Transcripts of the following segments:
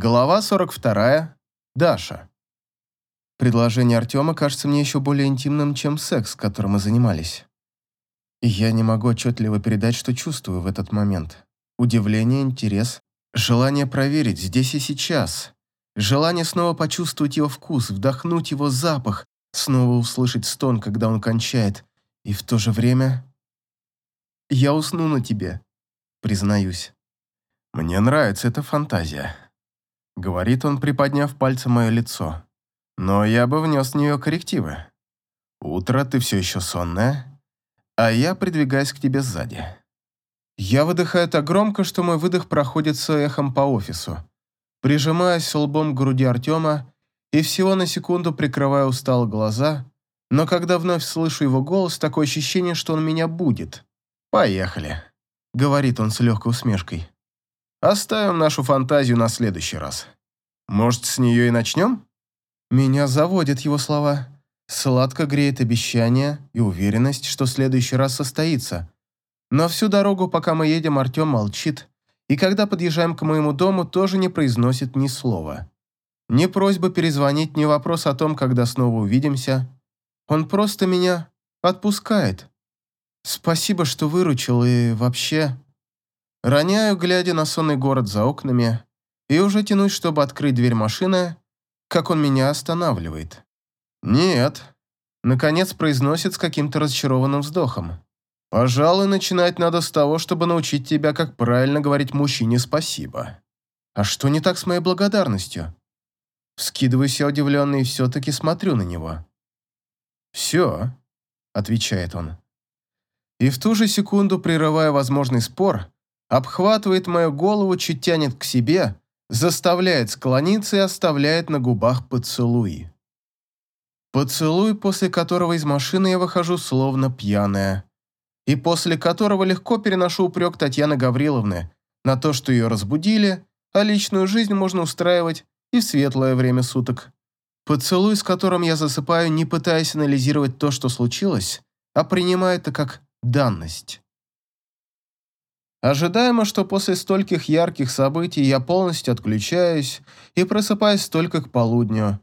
Глава 42. Даша. Предложение Артема кажется мне еще более интимным, чем секс, которым мы занимались. И я не могу отчетливо передать, что чувствую в этот момент. Удивление, интерес, желание проверить здесь и сейчас. Желание снова почувствовать его вкус, вдохнуть его запах, снова услышать стон, когда он кончает. И в то же время... Я усну на тебе, признаюсь. Мне нравится эта фантазия. Говорит он, приподняв пальцем мое лицо. Но я бы внес в нее коррективы. Утро, ты все еще сонная, а я придвигаюсь к тебе сзади. Я выдыхаю так громко, что мой выдох проходит с эхом по офису. Прижимаясь лбом к груди Артема и всего на секунду прикрывая устало глаза, но когда вновь слышу его голос, такое ощущение, что он меня будет. «Поехали», — говорит он с легкой усмешкой. Оставим нашу фантазию на следующий раз. Может, с нее и начнем? Меня заводят его слова. Сладко греет обещание и уверенность, что следующий раз состоится. Но всю дорогу, пока мы едем, Артем молчит, и когда подъезжаем к моему дому, тоже не произносит ни слова. Ни просьбы перезвонить, ни вопрос о том, когда снова увидимся. Он просто меня отпускает. Спасибо, что выручил, и вообще... Роняю, глядя на сонный город за окнами, и уже тянусь, чтобы открыть дверь машины, как он меня останавливает. «Нет», — наконец произносит с каким-то разочарованным вздохом. «Пожалуй, начинать надо с того, чтобы научить тебя, как правильно говорить мужчине спасибо. А что не так с моей благодарностью?» Вскидываюсь я удивленно и все-таки смотрю на него. «Все», — отвечает он. И в ту же секунду, прерывая возможный спор, обхватывает мою голову, чуть тянет к себе, заставляет склониться и оставляет на губах поцелуй. Поцелуй, после которого из машины я выхожу словно пьяная, и после которого легко переношу упрек Татьяны Гавриловны на то, что ее разбудили, а личную жизнь можно устраивать и в светлое время суток. Поцелуй, с которым я засыпаю, не пытаясь анализировать то, что случилось, а принимая это как данность. Ожидаемо, что после стольких ярких событий я полностью отключаюсь и просыпаюсь только к полудню.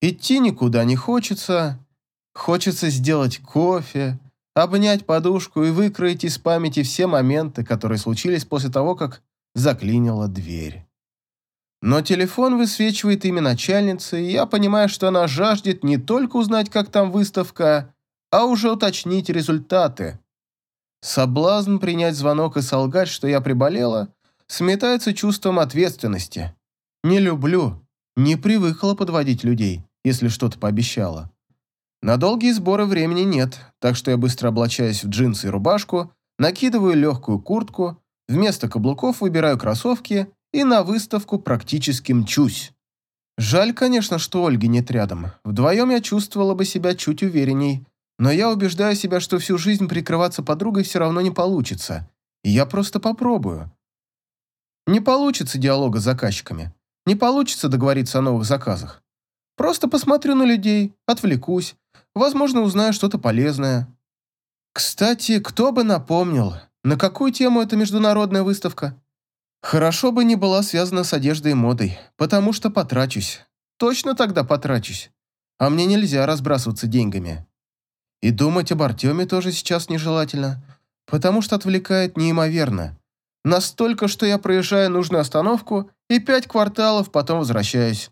Идти никуда не хочется. Хочется сделать кофе, обнять подушку и выкроить из памяти все моменты, которые случились после того, как заклинила дверь. Но телефон высвечивает имя начальницы, и я понимаю, что она жаждет не только узнать, как там выставка, а уже уточнить результаты. Соблазн принять звонок и солгать, что я приболела, сметается чувством ответственности. Не люблю, не привыкла подводить людей, если что-то пообещала. На долгие сборы времени нет, так что я быстро облачаюсь в джинсы и рубашку, накидываю легкую куртку, вместо каблуков выбираю кроссовки и на выставку практически мчусь. Жаль, конечно, что Ольги нет рядом. Вдвоем я чувствовала бы себя чуть уверенней, но я убеждаю себя, что всю жизнь прикрываться подругой все равно не получится. И я просто попробую. Не получится диалога с заказчиками. Не получится договориться о новых заказах. Просто посмотрю на людей, отвлекусь. Возможно, узнаю что-то полезное. Кстати, кто бы напомнил, на какую тему эта международная выставка? Хорошо бы не была связана с одеждой и модой, потому что потрачусь. Точно тогда потрачусь. А мне нельзя разбрасываться деньгами. И думать об Артеме тоже сейчас нежелательно, потому что отвлекает неимоверно. Настолько, что я проезжаю нужную остановку и пять кварталов потом возвращаюсь.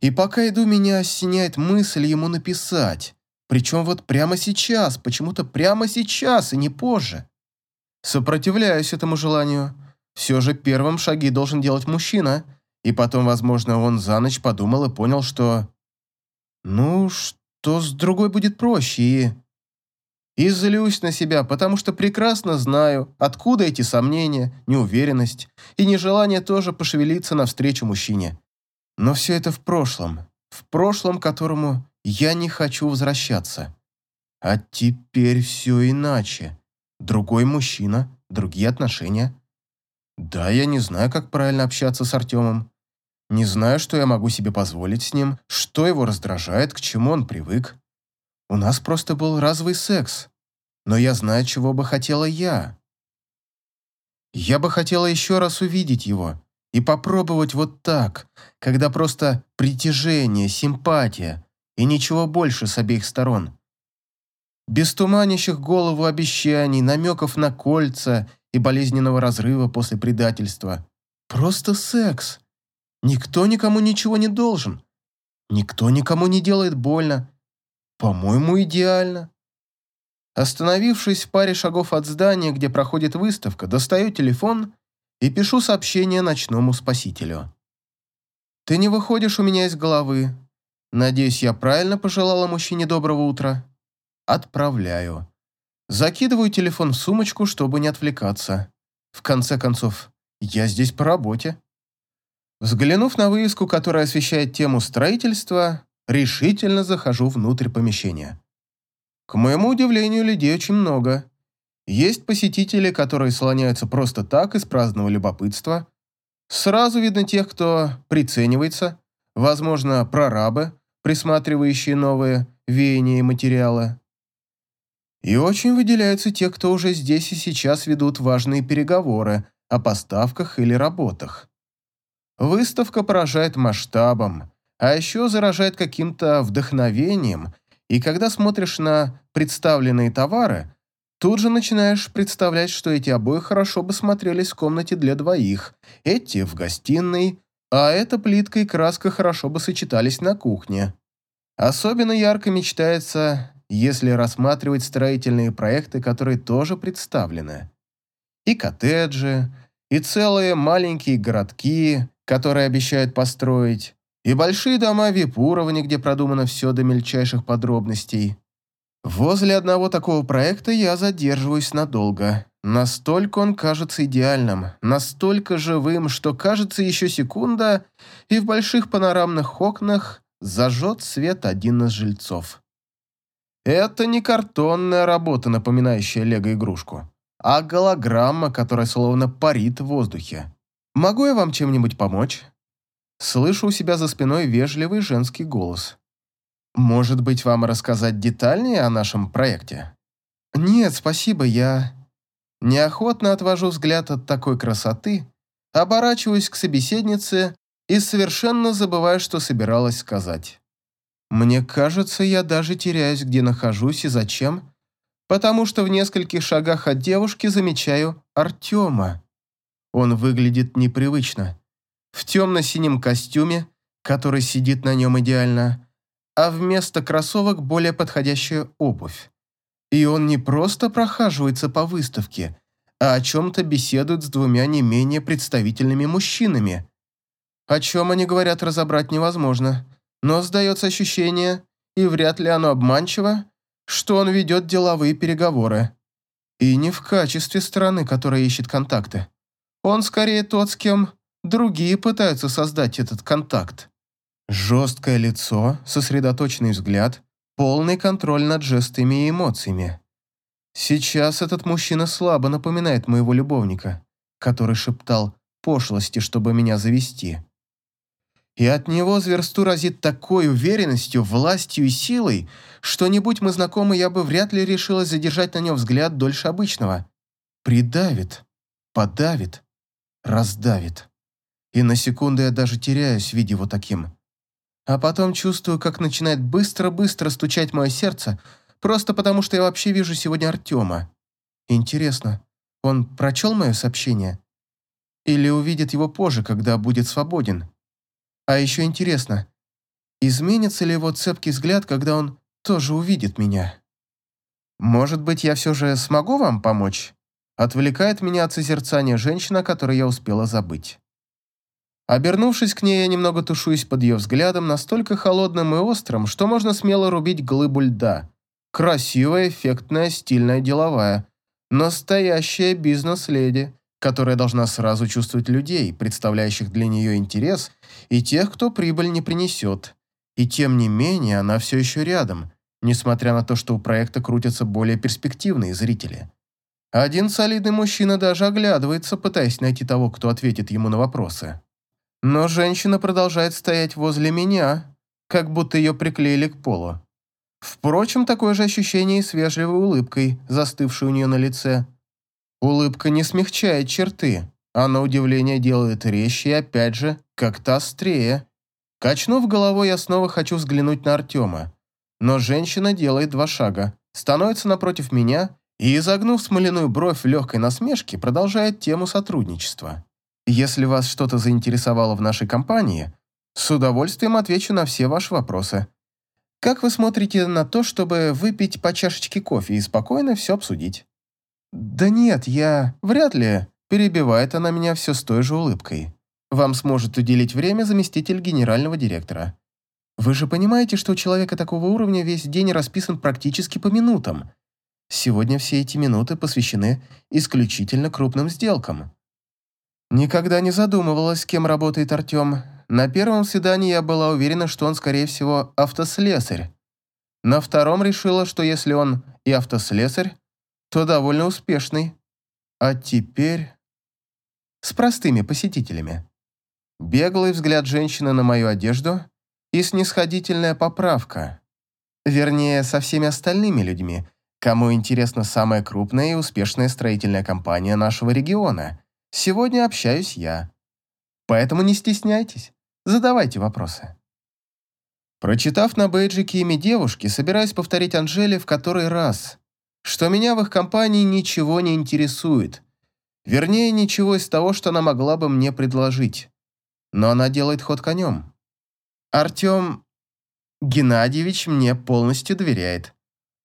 И пока иду, меня осеняет мысль ему написать. Причем вот прямо сейчас, почему-то прямо сейчас и не позже. Сопротивляюсь этому желанию. Все же первым шаги должен делать мужчина. И потом, возможно, он за ночь подумал и понял, что... Ну, что то с другой будет проще и... И злюсь на себя, потому что прекрасно знаю, откуда эти сомнения, неуверенность и нежелание тоже пошевелиться навстречу мужчине. Но все это в прошлом, в прошлом, которому я не хочу возвращаться. А теперь все иначе. Другой мужчина, другие отношения. Да, я не знаю, как правильно общаться с Артемом. Не знаю, что я могу себе позволить с ним, что его раздражает, к чему он привык. У нас просто был разовый секс. Но я знаю, чего бы хотела я. Я бы хотела еще раз увидеть его, И попробовать вот так, когда просто притяжение, симпатия и ничего больше с обеих сторон. Без туманящих голову обещаний, намеков на кольца и болезненного разрыва после предательства. Просто секс. Никто никому ничего не должен. Никто никому не делает больно. По-моему, идеально. Остановившись в паре шагов от здания, где проходит выставка, достаю телефон и пишу сообщение ночному спасителю. «Ты не выходишь у меня из головы. Надеюсь, я правильно пожелала мужчине доброго утра?» Отправляю. Закидываю телефон в сумочку, чтобы не отвлекаться. В конце концов, я здесь по работе. Взглянув на вывеску, которая освещает тему строительства, решительно захожу внутрь помещения. К моему удивлению, людей очень много. Есть посетители, которые слоняются просто так, из праздного любопытства. Сразу видно тех, кто приценивается, возможно, прорабы, присматривающие новые веяния и материалы. И очень выделяются те, кто уже здесь и сейчас ведут важные переговоры о поставках или работах. Выставка поражает масштабом, а еще заражает каким-то вдохновением, и когда смотришь на представленные товары, тут же начинаешь представлять, что эти обои хорошо бы смотрелись в комнате для двоих, эти в гостиной, а эта плитка и краска хорошо бы сочетались на кухне. Особенно ярко мечтается если рассматривать строительные проекты, которые тоже представлены. И коттеджи, и целые маленькие городки, которые обещают построить, и большие дома вип-уровня, где продумано все до мельчайших подробностей. Возле одного такого проекта я задерживаюсь надолго. Настолько он кажется идеальным, настолько живым, что кажется еще секунда, и в больших панорамных окнах зажжет свет один из жильцов. Это не картонная работа, напоминающая лего-игрушку, а голограмма, которая словно парит в воздухе. Могу я вам чем-нибудь помочь? Слышу у себя за спиной вежливый женский голос. Может быть, вам рассказать детальнее о нашем проекте? Нет, спасибо, я... Неохотно отвожу взгляд от такой красоты, оборачиваюсь к собеседнице и совершенно забываю, что собиралась сказать. Мне кажется, я даже теряюсь, где нахожусь и зачем, потому что в нескольких шагах от девушки замечаю Артема. Он выглядит непривычно. В темно-синем костюме, который сидит на нем идеально, а вместо кроссовок более подходящая обувь. И он не просто прохаживается по выставке, а о чем-то беседует с двумя не менее представительными мужчинами. О чем они говорят, разобрать невозможно но сдается ощущение, и вряд ли оно обманчиво, что он ведет деловые переговоры. И не в качестве стороны, которая ищет контакты. Он скорее тот, с кем другие пытаются создать этот контакт. Жесткое лицо, сосредоточенный взгляд, полный контроль над жестами и эмоциями. Сейчас этот мужчина слабо напоминает моего любовника, который шептал пошлости, чтобы меня завести и от него зверсту разит такой уверенностью, властью и силой, что не будь мы знакомы, я бы вряд ли решилась задержать на нем взгляд дольше обычного. Придавит, подавит, раздавит. И на секунду я даже теряюсь, видя его таким. А потом чувствую, как начинает быстро-быстро стучать мое сердце, просто потому что я вообще вижу сегодня Артема. Интересно, он прочел мое сообщение? Или увидит его позже, когда будет свободен? А еще интересно, изменится ли его цепкий взгляд, когда он тоже увидит меня? Может быть, я все же смогу вам помочь? Отвлекает меня от созерцания женщина, которую я успела забыть. Обернувшись к ней, я немного тушуюсь под ее взглядом, настолько холодным и острым, что можно смело рубить глыбу льда. Красивая, эффектная, стильная, деловая. Настоящая бизнес-леди, которая должна сразу чувствовать людей, представляющих для нее интерес, и тех, кто прибыль не принесет. И тем не менее, она все еще рядом, несмотря на то, что у проекта крутятся более перспективные зрители. Один солидный мужчина даже оглядывается, пытаясь найти того, кто ответит ему на вопросы. Но женщина продолжает стоять возле меня, как будто ее приклеили к полу. Впрочем, такое же ощущение и с вежливой улыбкой, застывшей у нее на лице. Улыбка не смягчает черты, а на удивление делает резче и опять же как-то острее. Качнув головой, я снова хочу взглянуть на Артема. Но женщина делает два шага, становится напротив меня и, изогнув смоляную бровь в легкой насмешке, продолжает тему сотрудничества. Если вас что-то заинтересовало в нашей компании, с удовольствием отвечу на все ваши вопросы. Как вы смотрите на то, чтобы выпить по чашечке кофе и спокойно все обсудить? Да нет, я... Вряд ли. Перебивает она меня все с той же улыбкой. Вам сможет уделить время заместитель генерального директора. Вы же понимаете, что у человека такого уровня весь день расписан практически по минутам. Сегодня все эти минуты посвящены исключительно крупным сделкам. Никогда не задумывалась, кем работает Артем. На первом свидании я была уверена, что он, скорее всего, автослесарь. На втором решила, что если он и автослесарь, то довольно успешный. А теперь... С простыми посетителями. Беглый взгляд женщины на мою одежду и снисходительная поправка. Вернее, со всеми остальными людьми, кому интересна самая крупная и успешная строительная компания нашего региона – Сегодня общаюсь я. Поэтому не стесняйтесь, задавайте вопросы. Прочитав на бейджике имя девушки, собираюсь повторить Анжеле в который раз, что меня в их компании ничего не интересует. Вернее, ничего из того, что она могла бы мне предложить. Но она делает ход конем. Артем Геннадьевич мне полностью доверяет.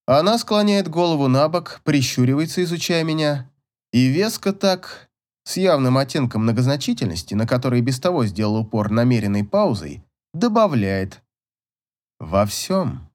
Она склоняет голову на бок, прищуривается, изучая меня, и веско так с явным оттенком многозначительности, на который без того сделал упор намеренной паузой, добавляет «Во всем».